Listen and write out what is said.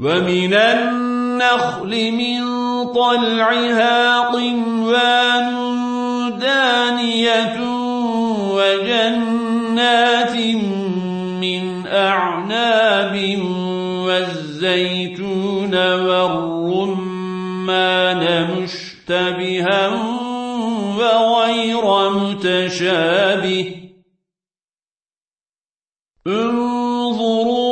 ومن النخل من طلعها قنوان دانية وجنات من أعناب والزيتون والرمان مشتبها وغير متشابه انظروا